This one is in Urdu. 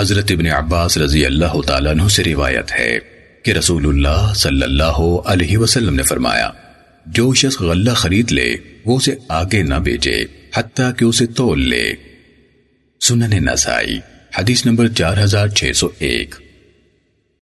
حضرت ابن عباس رضی اللہ تعالیٰ عنہ سے روایت ہے کہ رسول اللہ صلی اللہ علیہ وسلم نے فرمایا، جو شخص غلہ خرید لے، وہ اسے آگے نہ بیچے حتیٰ کہ اسے تول لے۔ سنن نسائی، حدیث نمبر چار ہزار چھ سو ایک۔